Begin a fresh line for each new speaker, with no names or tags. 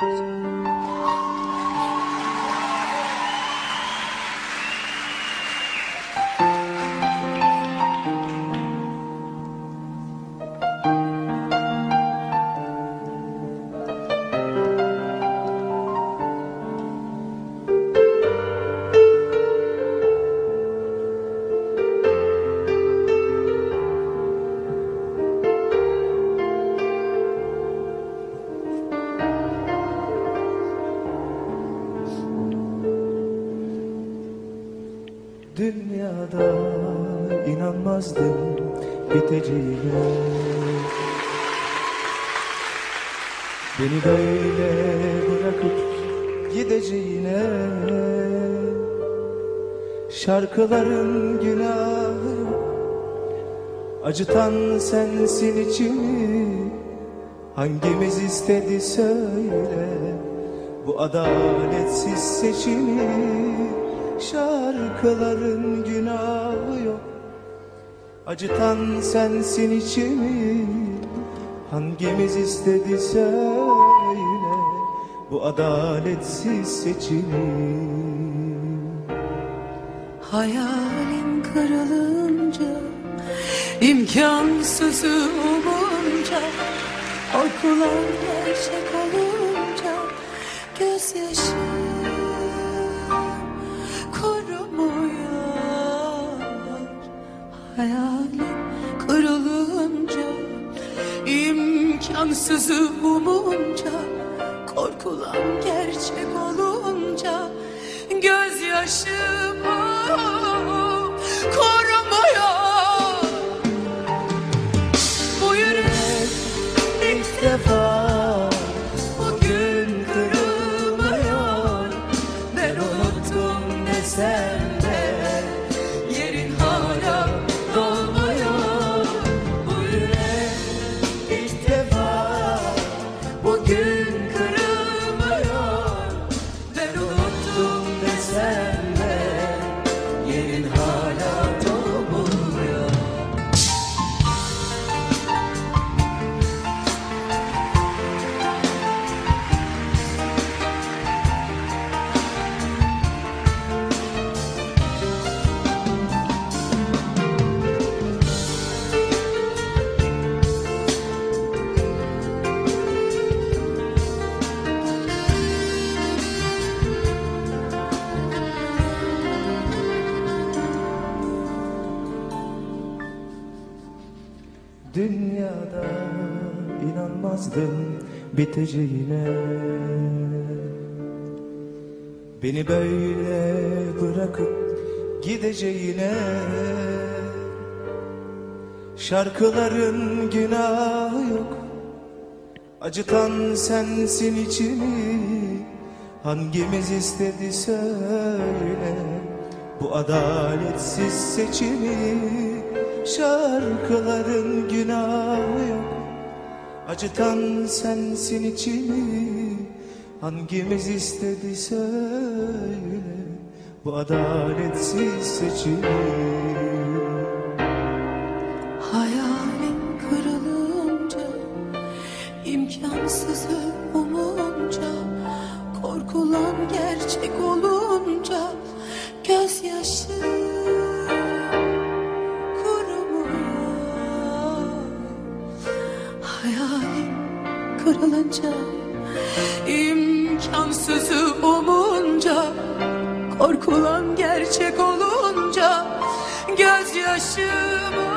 从。Dünyada inanmazdım biteceğine. Beni böyle bırakıp gideceğine. Şarkıların günahı Acıtan sensin içimi Hangimiz istedi söyle Bu adaletsiz seçimi Şarkıların günahı yok. Acıtan sensin içimi Hangimiz istedi söyle. Bu adaletsiz seçimi.
Hayalin kırılınca imkansızı umunca Korkular gerçek olunca Gözyaşı Hayalin kırılınca imkansızı umunca Korkulan gerçek olunca Gözyaşımı korumuyor Bu yürek
İlk defa bugün kırılmıyor. Ben unuttum desem Dünyada inanmazdım biteceğine. Beni böyle bırakıp gideceğine. Şarkıların günahı yok. Acıtan sensin içimi. Hangimiz istedi söyle. Bu adaletsiz seçimi Şarkıların günahı yok. Acıtan sensin içimi Hangimiz istedi söyle Bu adaletsiz seçimi.
Hayalin kırılınca imkansızı umunca Korkulan gerçek olunca Gözyaşı kırılınca imkansızı umunca Korkulan gerçek olunca Gözyaşımı